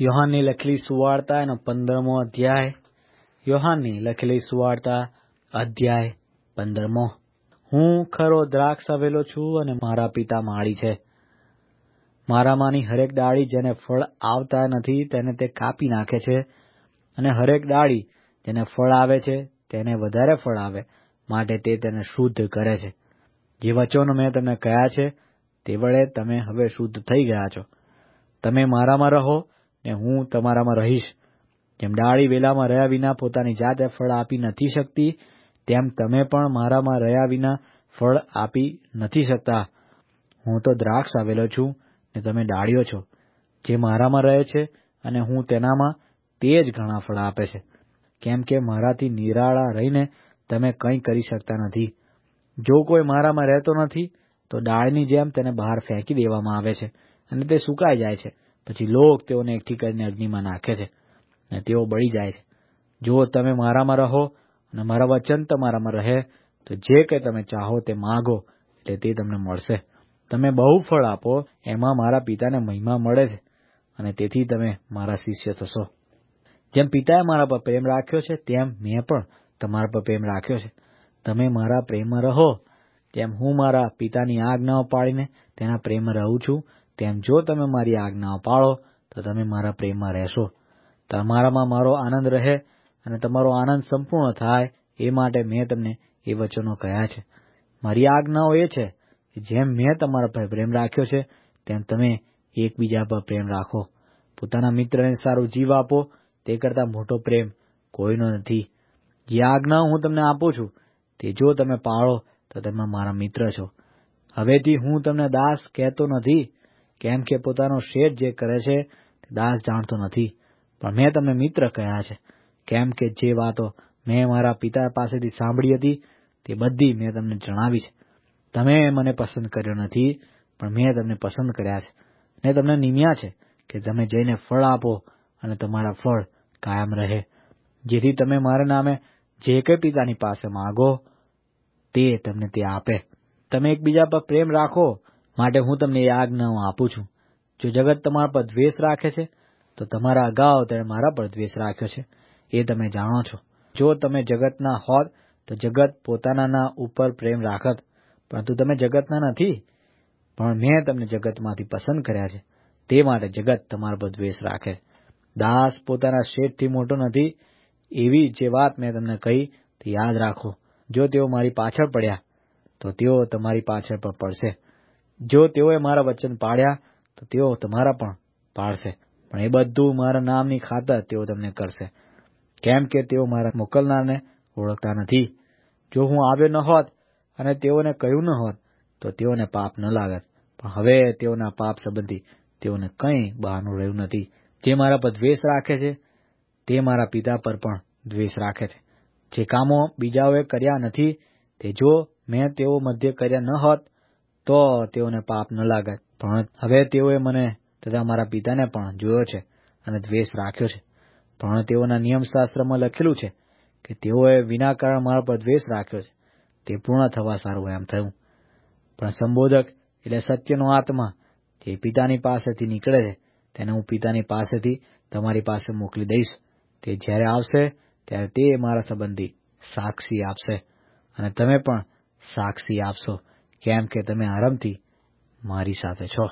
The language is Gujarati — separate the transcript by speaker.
Speaker 1: યોહાનની લખેલી સુવાર્તા એનો પંદરમો અધ્યાય. યોહાનની લખેલી સુવાર્તા અધ્યાય પંદરમો. હું ખરો દ્રાક્ષ આવેલો છું અને મારા પિતા માળી છે. મારામાંની હરેક ડાળી જેને ફળ આવતા નથી તેને તે કાપી નાખે છે અને હરેક ડાળી જેને ફળ આવે છે તેને વધારે ફળ આવે માટે તે તેને શુદ્ધ કરે છે. જે વચનો મેં તમને કહ્યા છે તે વડે તમે હવે શુદ્ધ થઈ ગયા છો. તમે મારામાં રહો ને હું તમારામાં રહીશ. જેમ ડાળી વેલામાં રહ્યા વિના પોતાની જાતે ફળ આપી નથી શકતી, તેમ તમે પણ મારામાં રહ્યા વિના ફળ આપી નથી શકતા. હું તો દ્રાક્ષ આવેલો છું ને તમે ડાળીઓ છો, જે મારામાં રહે છે અને હું તેનામાં તે જ ઘણા ફળ આપે છે. કેમ કે મારાથી નિરાળા રહીને તમે કંઈ કરી શકતા નથી. જો કોઈ મારામાં રહેતો નથી, તો ડાળની જેમ તેને બહાર ફેંકી દેવામાં આવે છે અને તે સુકાઈ જાય છે. પછી લોક તેઓને એકઠી કરીને અગ્નિમાં નાખે છે અને તેઓ બળી જાય છે. જો તમે મારામાં રહો અને મારા વચન તમારામાં રહે, તો જે કંઈ તમે ચાહો તે માગો, એટલે તે તમને મળશે. તમે બહુ ફળ આપો, એમાં મારા પિતાને મહિમા મળે છે અને તેથી તમે મારા શિષ્ય થશો. જેમ પિતાએ મારા પર પ્રેમ રાખ્યો છે, તેમ મેં પણ તમારા પર પ્રેમ રાખ્યો છે. તમે મારા પ્રેમમાં રહો, તેમ હું મારા પિતાની આજ્ઞાઓ પાળીને તેના પ્રેમમાં રહું છું. તેમ જો તમે મારી આજ્ઞાઓ પાળો તો તમે મારા પ્રેમમાં રહેશો. તમારામાં મારો આનંદ રહે અને તમારો આનંદ સંપૂર્ણ થાય એ માટે મેં તમને એ વચનો કહ્યા છે. મારી આજ્ઞાઓ એ છે કે જેમ મેં તમારા પર પ્રેમ રાખ્યો છે, તેમ તમે એકબીજા પર પ્રેમ રાખો. પોતાના મિત્રને સારું જીવ આપો, તે કરતાં મોટો પ્રેમ કોઈનો નથી. જે આજ્ઞાઓ હું તમને આપું છું, તે જો તમે પાળો, તો તમે મારા મિત્ર છો. હવેથી હું તમને દાસ કહેતો નથી કેમ કે પોતાનો શેઠ જે કરે છે તે દાસ જાણતો નથી. પણ મેં તમને મિત્ર કહ્યા છે. કેમ કે જે વાતો મેં મારા પિતા પાસેથી સાંભળી હતી તે બધી મેં તમને જણાવી છે. તમે મને પસંદ કર્યો નથી, પણ મેં તમને પસંદ કર્યા છે. ને તમને નિમ્યા છે કે તમે જઈને ફળ આપો અને તમારા ફળ કાયમ રહે. જેથી તમે મારા નામે જે કંઈ પિતાની પાસે માગો, તે તમને તે આપે. તમે એકબીજા પર પ્રેમ રાખો માટે હું તમને એ આજ્ઞાઓ આપું છું. જો જગત તમારા પર દ્વેષ રાખે છે, તો તમારા અગાઉ તેણે મારા પર દ્વેષ રાખ્યો છે. એ તમે જાણો છો. જો તમે જગતના હોત, તો જગત પોતાનાના ઉપર પ્રેમ રાખત. પરંતુ તમે જગતના નથી, પણ મેં તમને જગતમાંથી પસંદ કર્યા છે. તે માટે જગત તમારા પર દ્વેષ રાખે. દાસ પોતાના શેઠથી મોટો નથી. એવી જે વાત મેં તમને કહી, તે યાદ રાખો. જો તેઓ મારી પાછળ પડ્યા, તો તેઓ તમારી પાછળ પણ પડશે. જો તેઓએ મારા વચન પાળ્યા તો તેઓ તમારા પણ પાળશે પણ એ બધું મારા નામની ખાતર તેઓ તમને કરશે. કેમ કે તેઓ મારા મોકલનારને ઓળખતા નથી. જો હું આવ્યો ન હોત અને તેઓને કહ્યું ન હોત, તો તેઓને પાપ ન લાગત. પણ હવે તેઓના પાપ સંબંધી તેઓને કંઈ બહાનું રહ્યું નથી. જે મારા પર દ્વેષ રાખે છે, તે મારા પિતા પર પણ દ્વેષ રાખે છે. જે કામો બીજાઓએ કર્યા નથી, તે જો મેં તેઓ મધ્ય કર્યા ન હોત તો તેઓને પાપ ન લાગત પણ હવે તેઓએ મને, તથા મારા પિતાને પણ જોયો છે અને દ્વેષ રાખ્યો છે. પણ તેઓના નિયમશાસ્ત્રમાં લખેલું છે કે તેઓએ વિના કારણ મારા પર દ્વેષ રાખ્યો છે. તે પૂર્ણ થવા સારું એમ થયું. પણ સંબોધક, એટલે સત્યનો આત્મા, જે પિતાની પાસેથી નીકળે છે, તેને હું પિતાની પાસેથી તમારી પાસે મોકલી દઈશ. તે જ્યારે આવશે, ત્યારે તે મારા સંબંધી સાક્ષી આપશે. અને તમે પણ સાક્ષી આપશો. કેમ કે તમે આરામથી મારી સાથે છો.